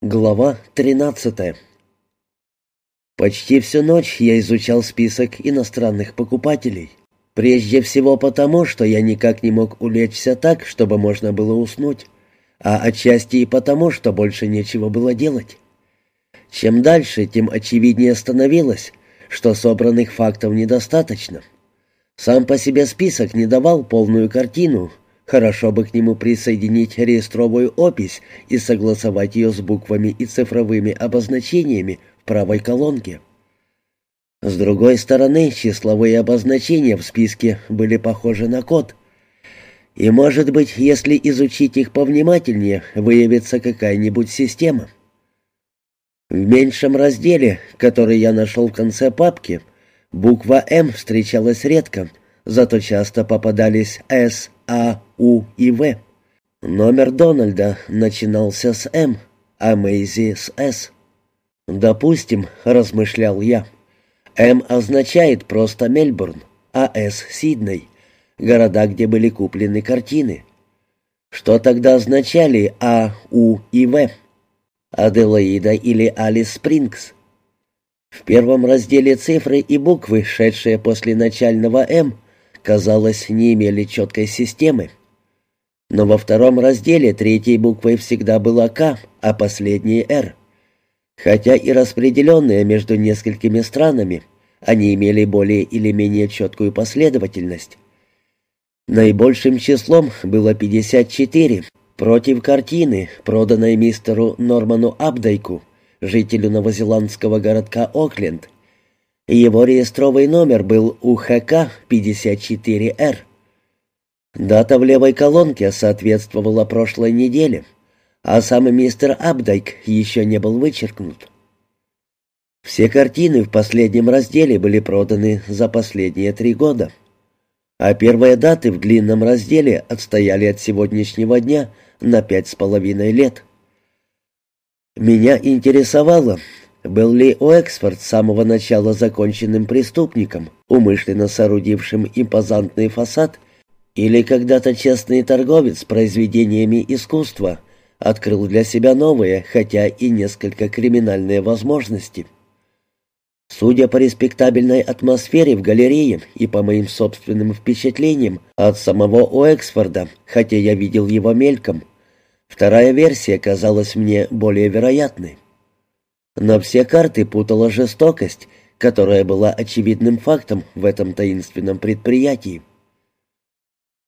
Глава 13 Почти всю ночь я изучал список иностранных покупателей. Прежде всего потому, что я никак не мог улечься так, чтобы можно было уснуть, а отчасти и потому, что больше нечего было делать. Чем дальше, тем очевиднее становилось, что собранных фактов недостаточно. Сам по себе список не давал полную картину, Хорошо бы к нему присоединить реестровую опись и согласовать ее с буквами и цифровыми обозначениями в правой колонке. С другой стороны, числовые обозначения в списке были похожи на код. И, может быть, если изучить их повнимательнее, выявится какая-нибудь система. В меньшем разделе, который я нашел в конце папки, буква «М» встречалась редко, зато часто попадались «С», а, У и В. Номер Дональда начинался с М, а Мэйзи с С. «Допустим», — размышлял я, — «М означает просто Мельбурн, а С — Сидней, города, где были куплены картины. Что тогда означали А, У и В? Аделаида или Алис Спрингс?» В первом разделе цифры и буквы, шедшие после начального «М», казалось, не имели четкой системы. Но во втором разделе третьей буквой всегда была «К», а последней «Р». Хотя и распределенные между несколькими странами, они имели более или менее четкую последовательность. Наибольшим числом было 54 против картины, проданной мистеру Норману Абдайку, жителю новозеландского городка Окленд, его реестровый номер был УХК-54Р. Дата в левой колонке соответствовала прошлой неделе, а сам мистер Абдайк еще не был вычеркнут. Все картины в последнем разделе были проданы за последние три года, а первые даты в длинном разделе отстояли от сегодняшнего дня на пять с половиной лет. Меня интересовало, был ли Уэксфорд с самого начала законченным преступником, умышленно соорудившим импозантный фасад, или когда-то честный торговец произведениями искусства открыл для себя новые, хотя и несколько криминальные возможности? Судя по респектабельной атмосфере в галерее и по моим собственным впечатлениям от самого Уэксфорда, хотя я видел его мельком, вторая версия казалась мне более вероятной. Но все карты путала жестокость, которая была очевидным фактом в этом таинственном предприятии.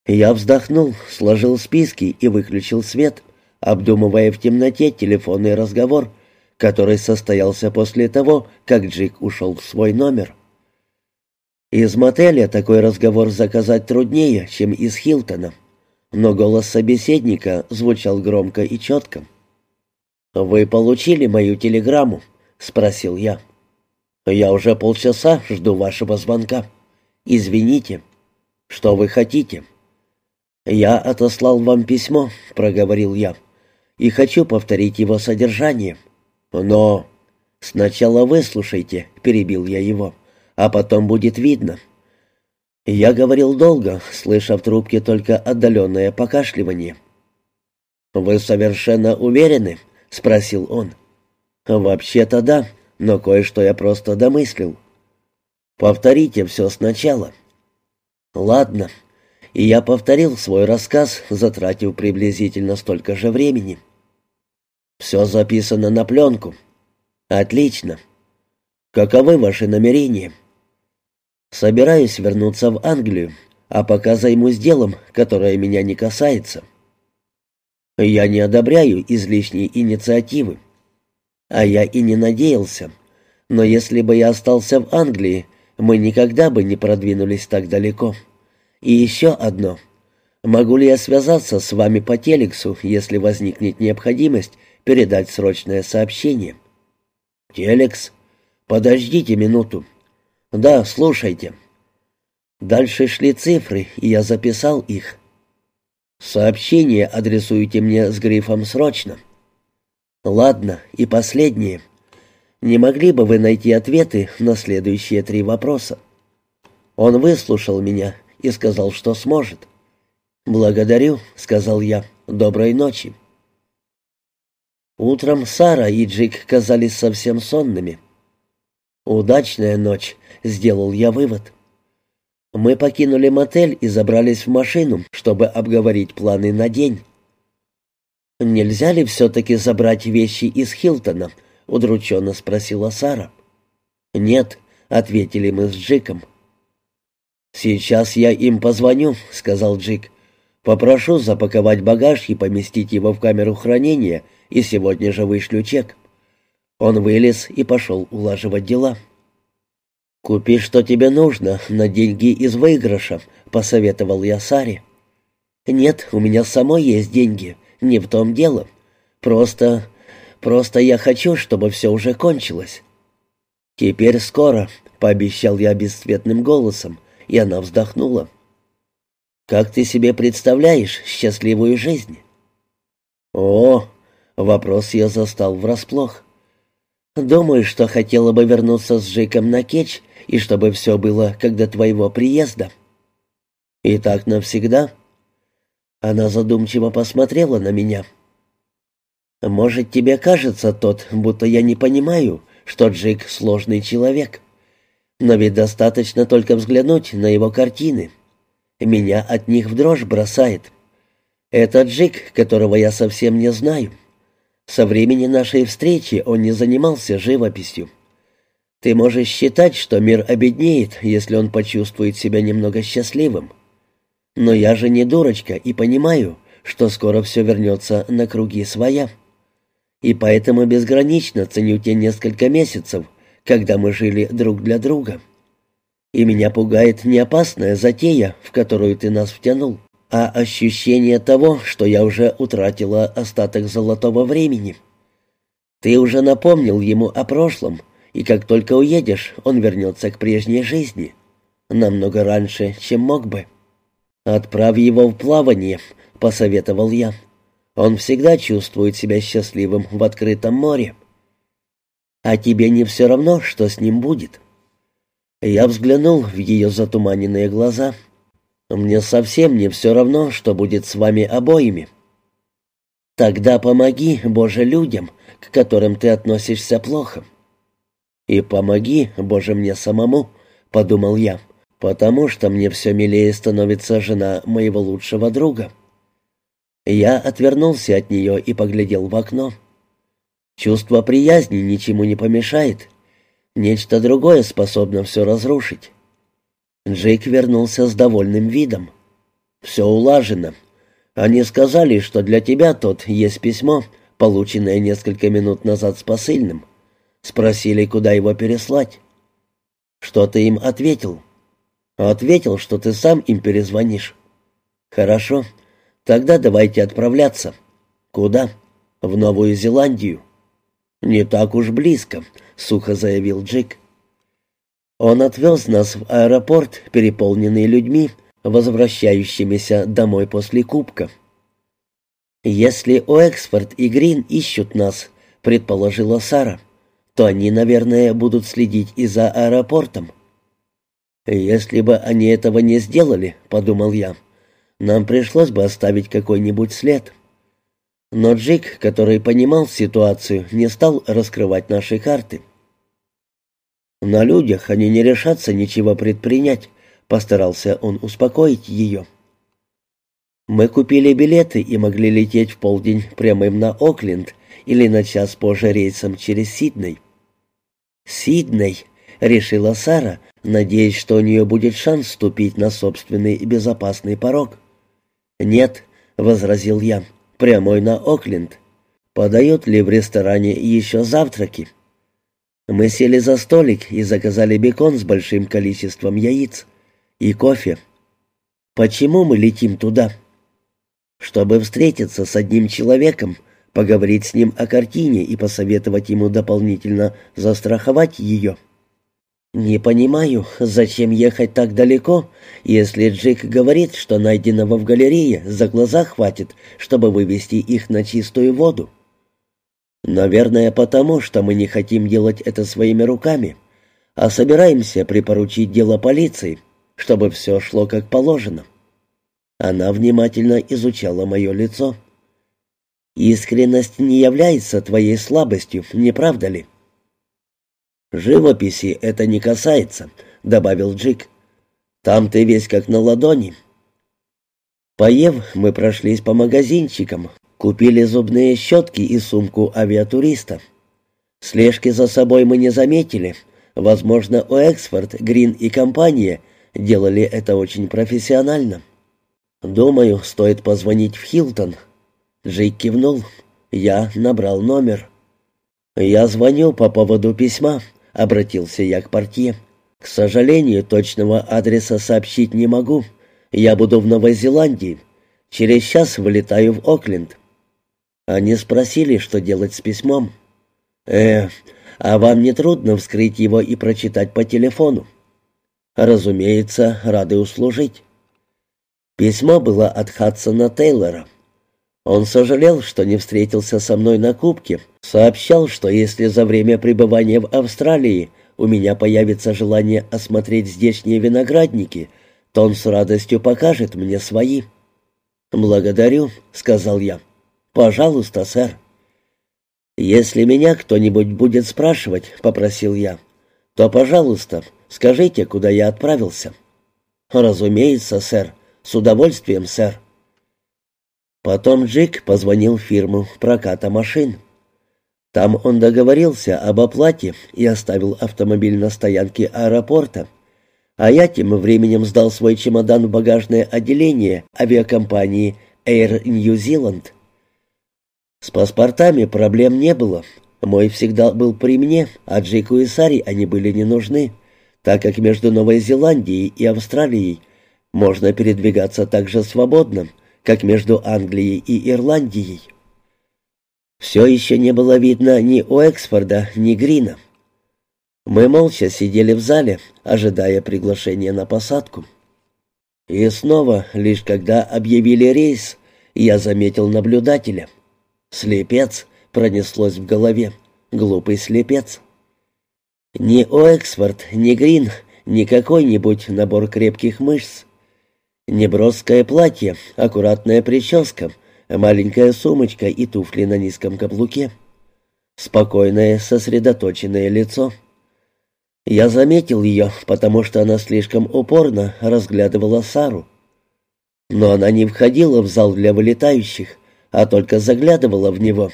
Я вздохнул, сложил списки и выключил свет, обдумывая в темноте телефонный разговор, который состоялся после того, как Джик ушел в свой номер. Из мотеля такой разговор заказать труднее, чем из Хилтона, но голос собеседника звучал громко и четко. «Вы получили мою телеграмму?» — спросил я. «Я уже полчаса жду вашего звонка. Извините. Что вы хотите?» «Я отослал вам письмо», — проговорил я, — «и хочу повторить его содержание. Но...» «Сначала выслушайте», — перебил я его, — «а потом будет видно». Я говорил долго, слыша в трубке только отдаленное покашливание. «Вы совершенно уверены?» — спросил он. «Вообще-то да, но кое-что я просто домыслил. Повторите все сначала». «Ладно». И я повторил свой рассказ, затратив приблизительно столько же времени. «Все записано на пленку». «Отлично. Каковы ваши намерения?» «Собираюсь вернуться в Англию, а пока займусь делом, которое меня не касается». Я не одобряю излишней инициативы. А я и не надеялся. Но если бы я остался в Англии, мы никогда бы не продвинулись так далеко. И еще одно. Могу ли я связаться с вами по телексу, если возникнет необходимость передать срочное сообщение? Телекс? Подождите минуту. Да, слушайте. Дальше шли цифры, и я записал их. Сообщение адресуйте мне с грифом «Срочно». Ладно, и последнее. Не могли бы вы найти ответы на следующие три вопроса? Он выслушал меня и сказал, что сможет. «Благодарю», — сказал я. «Доброй ночи». Утром Сара и Джик казались совсем сонными. «Удачная ночь», — сделал я вывод. Мы покинули мотель и забрались в машину, чтобы обговорить планы на день. «Нельзя ли все-таки забрать вещи из Хилтона?» — удрученно спросила Сара. «Нет», — ответили мы с Джиком. «Сейчас я им позвоню», — сказал Джик. «Попрошу запаковать багаж и поместить его в камеру хранения, и сегодня же вышлю чек». Он вылез и пошел улаживать дела. «Купи, что тебе нужно, на деньги из выигрыша», — посоветовал я Саре. «Нет, у меня самой есть деньги, не в том дело. Просто... просто я хочу, чтобы все уже кончилось». «Теперь скоро», — пообещал я бесцветным голосом, и она вздохнула. «Как ты себе представляешь счастливую жизнь?» «О!» — вопрос я застал врасплох. «Думаю, что хотела бы вернуться с Джейком на кетч и чтобы все было как до твоего приезда». «И так навсегда?» Она задумчиво посмотрела на меня. «Может, тебе кажется, тот, будто я не понимаю, что Джик — сложный человек. Но ведь достаточно только взглянуть на его картины. Меня от них в дрожь бросает. Это Джик, которого я совсем не знаю. Со времени нашей встречи он не занимался живописью. Ты можешь считать, что мир обеднеет, если он почувствует себя немного счастливым. Но я же не дурочка и понимаю, что скоро все вернется на круги своя. И поэтому безгранично ценю те несколько месяцев, когда мы жили друг для друга. И меня пугает не опасная затея, в которую ты нас втянул, а ощущение того, что я уже утратила остаток золотого времени. Ты уже напомнил ему о прошлом, и как только уедешь, он вернется к прежней жизни. Намного раньше, чем мог бы. «Отправь его в плавание», — посоветовал я. «Он всегда чувствует себя счастливым в открытом море». «А тебе не все равно, что с ним будет?» Я взглянул в ее затуманенные глаза. «Мне совсем не все равно, что будет с вами обоими». «Тогда помоги, Боже, людям, к которым ты относишься плохо». «И помоги, Боже, мне самому», — подумал я, «потому что мне все милее становится жена моего лучшего друга». Я отвернулся от нее и поглядел в окно. Чувство приязни ничему не помешает. Нечто другое способно все разрушить. Джейк вернулся с довольным видом. «Все улажено. Они сказали, что для тебя тут есть письмо, полученное несколько минут назад с посыльным. Спросили, куда его переслать. Что ты им ответил?» «Ответил, что ты сам им перезвонишь». «Хорошо. Тогда давайте отправляться». «Куда?» «В Новую Зеландию». «Не так уж близко», — сухо заявил Джик. Он отвез нас в аэропорт, переполненный людьми, возвращающимися домой после кубка. «Если Уэксфорд и Грин ищут нас», — предположила Сара, «то они, наверное, будут следить и за аэропортом». «Если бы они этого не сделали», — подумал я, — «нам пришлось бы оставить какой-нибудь след». Но Джик, который понимал ситуацию, не стал раскрывать наши карты. «На людях они не решатся ничего предпринять», — постарался он успокоить ее. Мы купили билеты и могли лететь в полдень прямым на Окленд или на час позже рейсом через Сидней. «Сидней», — решила Сара, надеясь, что у нее будет шанс ступить на собственный безопасный порог. «Нет», — возразил я, — прямой на Окленд. Подают ли в ресторане еще завтраки? Мы сели за столик и заказали бекон с большим количеством яиц и кофе. Почему мы летим туда? Чтобы встретиться с одним человеком, поговорить с ним о картине и посоветовать ему дополнительно застраховать ее. «Не понимаю, зачем ехать так далеко, если Джик говорит, что найденного в галерее за глаза хватит, чтобы вывести их на чистую воду?» «Наверное, потому, что мы не хотим делать это своими руками, а собираемся припоручить дело полиции, чтобы все шло как положено». Она внимательно изучала мое лицо. Искренность не является твоей слабостью, не правда ли? «Живописи это не касается», — добавил Джик. «Там ты весь как на ладони». Поев, мы прошлись по магазинчикам, купили зубные щетки и сумку авиатуриста. Слежки за собой мы не заметили. Возможно, у Эксфорд, Грин и компания делали это очень профессионально. «Думаю, стоит позвонить в Хилтон». Джейк кивнул. Я набрал номер. «Я звоню по поводу письма», — обратился я к портье. «К сожалению, точного адреса сообщить не могу. Я буду в Новой Зеландии. Через час вылетаю в Окленд». Они спросили, что делать с письмом. «Э, а вам не трудно вскрыть его и прочитать по телефону?» «Разумеется, рады услужить». Письмо было от Хадсона Тейлора. Он сожалел, что не встретился со мной на кубке, сообщал, что если за время пребывания в Австралии у меня появится желание осмотреть здешние виноградники, то он с радостью покажет мне свои. «Благодарю», — сказал я. «Пожалуйста, сэр». «Если меня кто-нибудь будет спрашивать», — попросил я, — «то, пожалуйста, скажите, куда я отправился». «Разумеется, сэр», «С удовольствием, сэр». Потом Джик позвонил в фирму проката машин. Там он договорился об оплате и оставил автомобиль на стоянке аэропорта, а я тем временем сдал свой чемодан в багажное отделение авиакомпании Air New Zealand. С паспортами проблем не было. Мой всегда был при мне, а Джику и Сари они были не нужны, так как между Новой Зеландией и Австралией можно передвигаться так же свободно, как между Англией и Ирландией. Все еще не было видно ни у Эксфорда, ни Грина. Мы молча сидели в зале, ожидая приглашения на посадку. И снова, лишь когда объявили рейс, я заметил наблюдателя. «Слепец!» — пронеслось в голове. «Глупый слепец!» Ни Оэксфорд, ни Грин, ни какой-нибудь набор крепких мышц. Неброское платье, аккуратная прическа, маленькая сумочка и туфли на низком каблуке. Спокойное, сосредоточенное лицо. Я заметил ее, потому что она слишком упорно разглядывала Сару. Но она не входила в зал для вылетающих, а только заглядывала в него.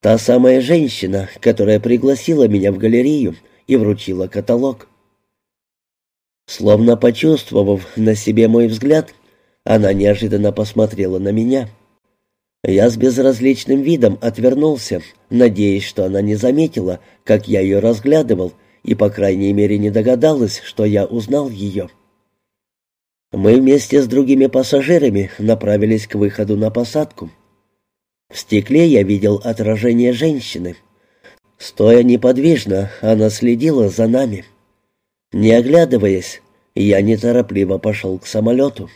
Та самая женщина, которая пригласила меня в галерею и вручила каталог. Словно почувствовав на себе мой взгляд, она неожиданно посмотрела на меня. Я с безразличным видом отвернулся, надеясь, что она не заметила, как я ее разглядывал, и, по крайней мере, не догадалась, что я узнал ее. Мы вместе с другими пассажирами направились к выходу на посадку. В стекле я видел отражение женщины. Стоя неподвижно, она следила за нами. Не оглядываясь, я неторопливо пошел к самолету.